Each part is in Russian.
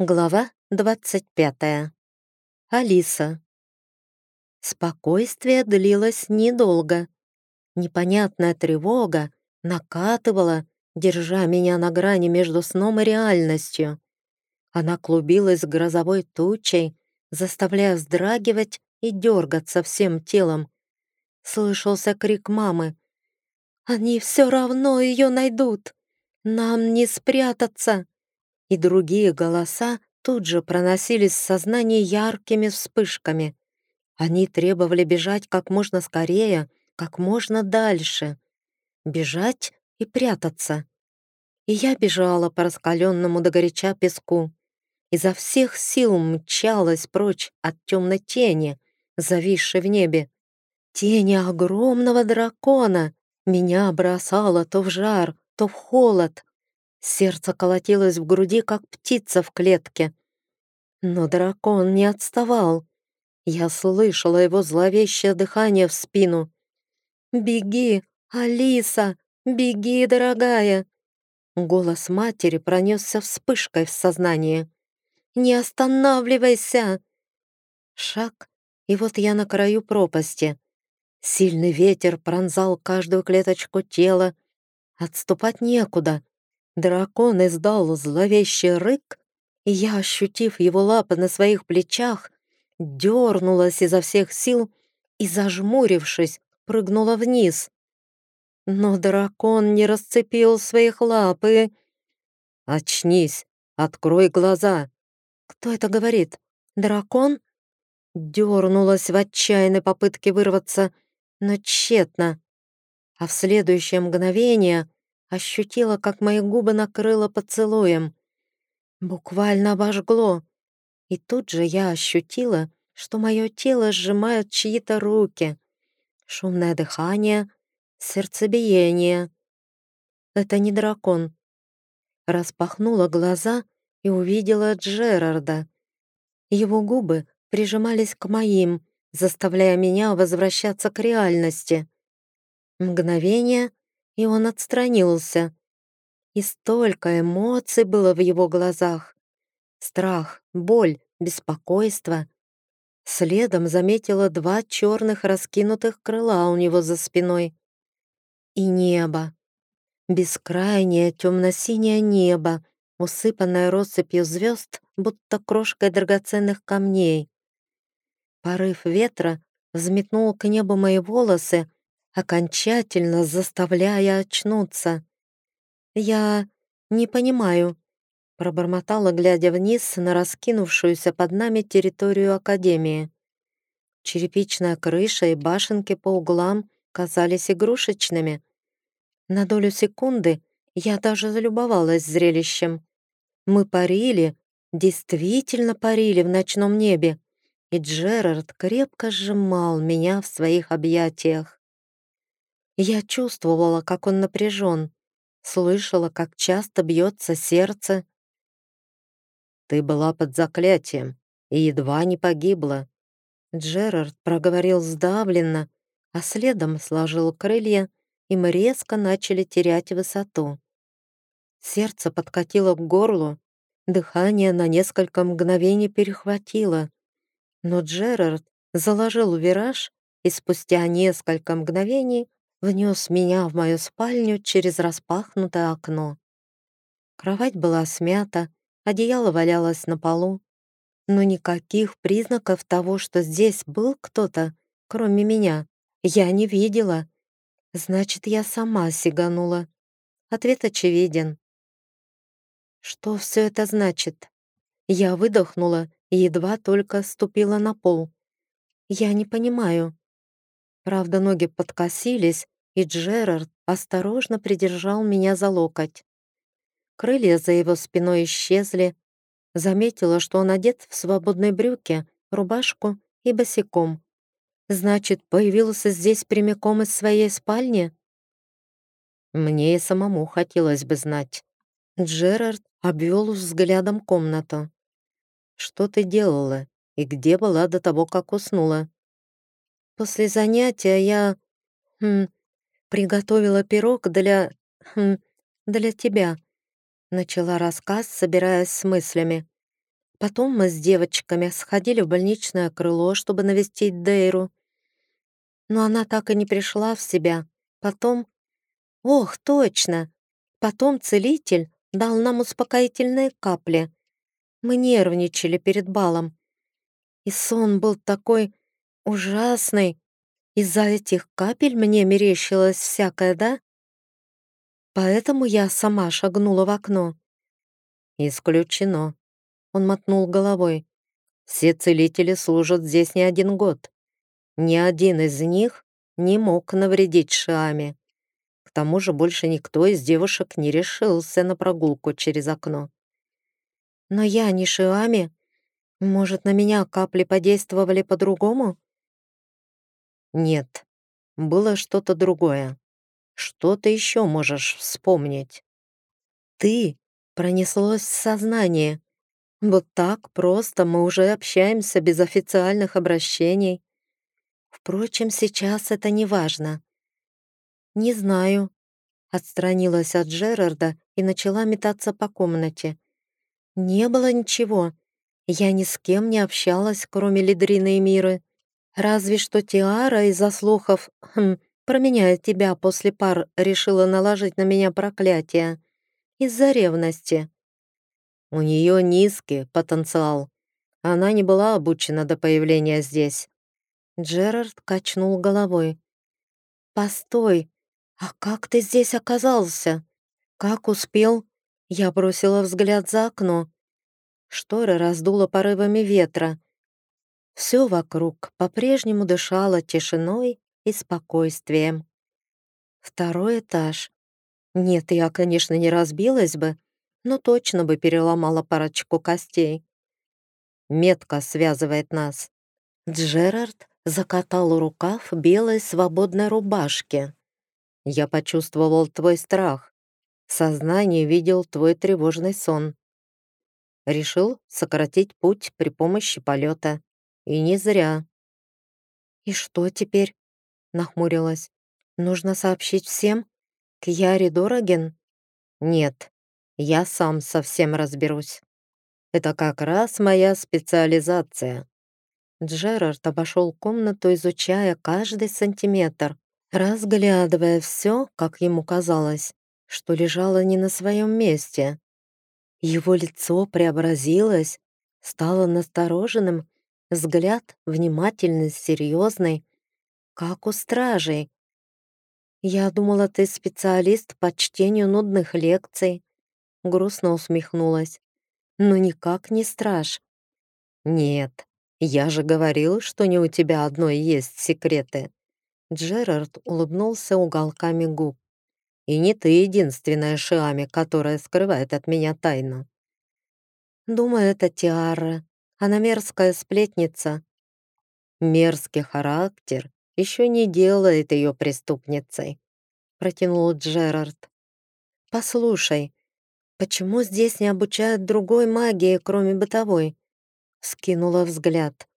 Глава 25. Алиса. Спокойствие длилось недолго. Непонятная тревога накатывала, держа меня на грани между сном и реальностью. Она клубилась грозовой тучей, заставляя вздрагивать и дергаться всем телом. Слышался крик мамы. «Они все равно ее найдут! Нам не спрятаться!» И другие голоса тут же проносились в сознании яркими вспышками. Они требовали бежать как можно скорее, как можно дальше. Бежать и прятаться. И я бежала по раскаленному до горяча песку. Изо всех сил мчалась прочь от темной тени, зависшей в небе. Тени огромного дракона. Меня бросало то в жар, то в холод, Сердце колотилось в груди, как птица в клетке. Но дракон не отставал. Я слышала его зловещее дыхание в спину. «Беги, Алиса! Беги, дорогая!» Голос матери пронесся вспышкой в сознании. «Не останавливайся!» Шаг, и вот я на краю пропасти. Сильный ветер пронзал каждую клеточку тела. Отступать некуда. Дракон издал зловещий рык, и я, ощутив его лапы на своих плечах, дернулась изо всех сил и, зажмурившись, прыгнула вниз. Но дракон не расцепил своих лап и... «Очнись! Открой глаза!» «Кто это говорит? Дракон?» Дернулась в отчаянной попытке вырваться, но тщетно. А в следующее мгновение ощутила, как мои губы накрыло поцелуем. Буквально обожгло. И тут же я ощутила, что мое тело сжимают чьи-то руки. Шумное дыхание, сердцебиение. Это не дракон. Распахнула глаза и увидела Джерарда. Его губы прижимались к моим, заставляя меня возвращаться к реальности. Мгновение — и он отстранился. И столько эмоций было в его глазах. Страх, боль, беспокойство. Следом заметила два черных раскинутых крыла у него за спиной. И небо. Бескрайнее темно-синее небо, усыпанное россыпью звезд, будто крошкой драгоценных камней. Порыв ветра взметнул к небу мои волосы, окончательно заставляя очнуться. «Я не понимаю», — пробормотала, глядя вниз на раскинувшуюся под нами территорию Академии. Черепичная крыша и башенки по углам казались игрушечными. На долю секунды я даже залюбовалась зрелищем. Мы парили, действительно парили в ночном небе, и Джерард крепко сжимал меня в своих объятиях. Я чувствовала, как он напряжен, слышала, как часто бьется сердце. «Ты была под заклятием и едва не погибла», Джерард проговорил сдавленно, а следом сложил крылья, и мы резко начали терять высоту. Сердце подкатило к горлу, дыхание на несколько мгновений перехватило. Но Джерард заложил вираж, и спустя несколько мгновений внес меня в мою спальню через распахнутое окно. Кровать была смята, одеяло валялось на полу, но никаких признаков того, что здесь был кто-то, кроме меня, я не видела. Значит, я сама сиганула. Ответ очевиден. Что все это значит? Я выдохнула и едва только ступила на пол. Я не понимаю. Правда, ноги подкосились, и Джерард осторожно придержал меня за локоть. Крылья за его спиной исчезли. Заметила, что он одет в свободные брюки, рубашку и босиком. Значит, появился здесь прямиком из своей спальни? Мне и самому хотелось бы знать. Джерард обвел взглядом комнату. «Что ты делала и где была до того, как уснула?» «После занятия я... Хм, приготовила пирог для... Хм, для тебя», — начала рассказ, собираясь с мыслями. Потом мы с девочками сходили в больничное крыло, чтобы навестить Дейру. Но она так и не пришла в себя. Потом... Ох, точно! Потом целитель дал нам успокоительные капли. Мы нервничали перед балом. И сон был такой ужасный. Из-за этих капель мне мерещилось всякое, да? Поэтому я сама шагнула в окно. Исключено. Он мотнул головой. Все целители служат здесь не один год. Ни один из них не мог навредить Шиаме. К тому же больше никто из девушек не решился на прогулку через окно. Но я не Шиами. Может, на меня капли подействовали по-другому? Нет, было что-то другое. Что ты еще можешь вспомнить? Ты пронеслось в сознание. Вот так просто мы уже общаемся без официальных обращений. Впрочем, сейчас это не важно. «Не знаю», — отстранилась от Джерарда и начала метаться по комнате. «Не было ничего. Я ни с кем не общалась, кроме Лидрины и Миры. Разве что Тиара из-за слухов, хм, променяя тебя после пар, решила наложить на меня проклятие. Из-за ревности. У нее низкий потенциал. Она не была обучена до появления здесь. Джерард качнул головой. «Постой, а как ты здесь оказался? Как успел?» Я бросила взгляд за окно. Шторы раздуло порывами ветра. Все вокруг по-прежнему дышало тишиной и спокойствием. Второй этаж. Нет, я, конечно, не разбилась бы, но точно бы переломала парочку костей. Метка связывает нас. Джерард закатал рукав белой свободной рубашки. Я почувствовал твой страх. В сознании видел твой тревожный сон. Решил сократить путь при помощи полета. И не зря. «И что теперь?» — нахмурилась. «Нужно сообщить всем? К Яре Дороген?» «Нет, я сам совсем разберусь. Это как раз моя специализация». Джерард обошел комнату, изучая каждый сантиметр, разглядывая все, как ему казалось, что лежало не на своем месте. Его лицо преобразилось, стало настороженным, взгляд внимательный, серьезный, как у стражей. «Я думала, ты специалист по чтению нудных лекций», грустно усмехнулась. «Но никак не страж». «Нет, я же говорил, что не у тебя одной есть секреты». Джерард улыбнулся уголками губ. «И не ты единственная Шиами, которая скрывает от меня тайну». «Думаю, это Тиара. Она мерзкая сплетница». «Мерзкий характер еще не делает ее преступницей», протянул Джерард. «Послушай, «Почему здесь не обучают другой магии, кроме бытовой?» Скинула взгляд.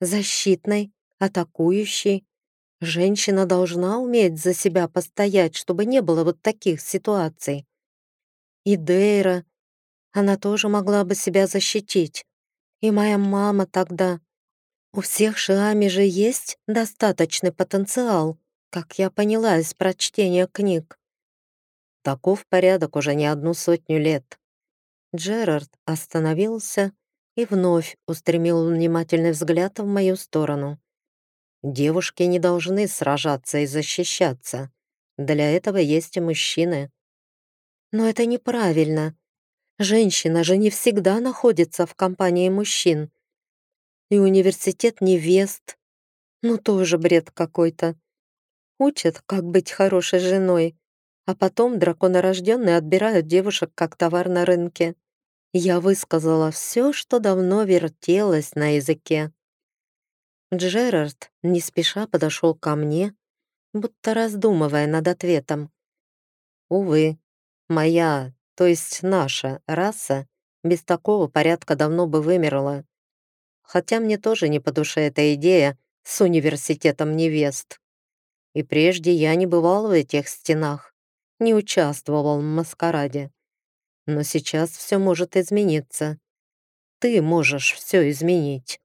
«Защитной, атакующей. Женщина должна уметь за себя постоять, чтобы не было вот таких ситуаций. И Дейра, она тоже могла бы себя защитить. И моя мама тогда. У всех Шиами же есть достаточный потенциал, как я поняла из прочтения книг. Таков порядок уже не одну сотню лет. Джерард остановился и вновь устремил внимательный взгляд в мою сторону. Девушки не должны сражаться и защищаться. Для этого есть и мужчины. Но это неправильно. Женщина же не всегда находится в компании мужчин. И университет невест. Ну, тоже бред какой-то. Учат, как быть хорошей женой, а потом драконорожденные отбирают девушек как товар на рынке. Я высказала все, что давно вертелось на языке. Джерард не спеша подошел ко мне, будто раздумывая над ответом. «Увы, моя, то есть наша раса без такого порядка давно бы вымерла. Хотя мне тоже не по душе эта идея с университетом невест. И прежде я не бывал в этих стенах не участвовал в маскараде. Но сейчас все может измениться. ты можешь все изменить».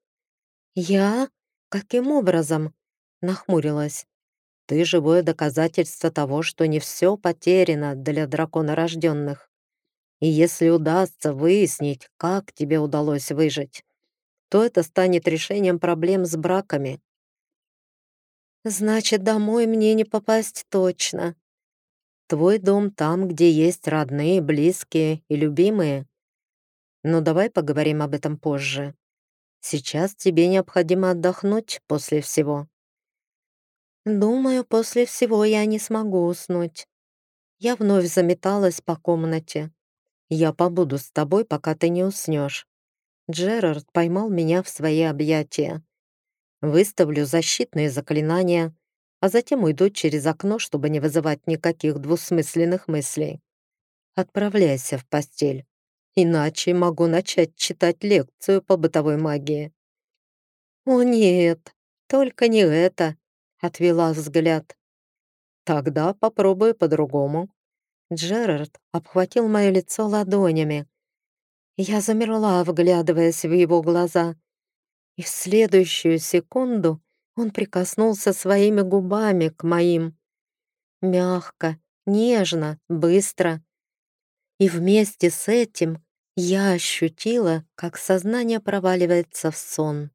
«Я? Каким образом?» — нахмурилась. «Ты живое доказательство того, что не все потеряно для драконорожденных. И если удастся выяснить, как тебе удалось выжить, то это станет решением проблем с браками». «Значит, домой мне не попасть точно». «Твой дом там, где есть родные, близкие и любимые. Но давай поговорим об этом позже. Сейчас тебе необходимо отдохнуть после всего». «Думаю, после всего я не смогу уснуть». Я вновь заметалась по комнате. «Я побуду с тобой, пока ты не уснешь». Джерард поймал меня в свои объятия. Выставлю защитные заклинания, а затем уйду через окно, чтобы не вызывать никаких двусмысленных мыслей. Отправляйся в постель, иначе могу начать читать лекцию по бытовой магии. «О нет, только не это», — отвела взгляд. «Тогда попробую по-другому». Джерард обхватил мое лицо ладонями. Я замерла, вглядываясь в его глаза и в следующую секунду он прикоснулся своими губами к моим. Мягко, нежно, быстро. И вместе с этим я ощутила, как сознание проваливается в сон.